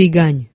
Пигань